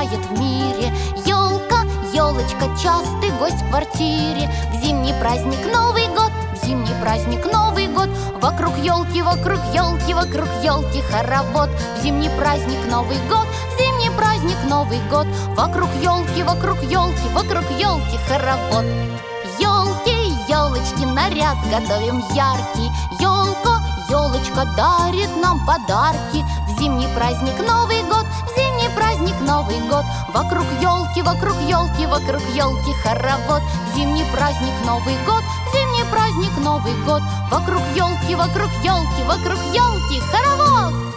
играет в мире. Елка, елочка, частый гость в квартире. В зимний праздник Новый год, в зимний праздник Новый год. Вокруг елки, вокруг елки, вокруг елки хоровод. В зимний праздник Новый год, в зимний праздник Новый год. Вокруг елки, вокруг елки, вокруг елки хоровод. Елки, елочки, наряд готовим яркий. Елка, елочка дарит нам подарки. В зимний праздник Новый год, в зимний Новый год. Вокруг елки, вокруг елки, вокруг елки хоровод. Зимний праздник Новый год, зимний праздник Новый год. Вокруг елки, вокруг елки, вокруг елки хоровод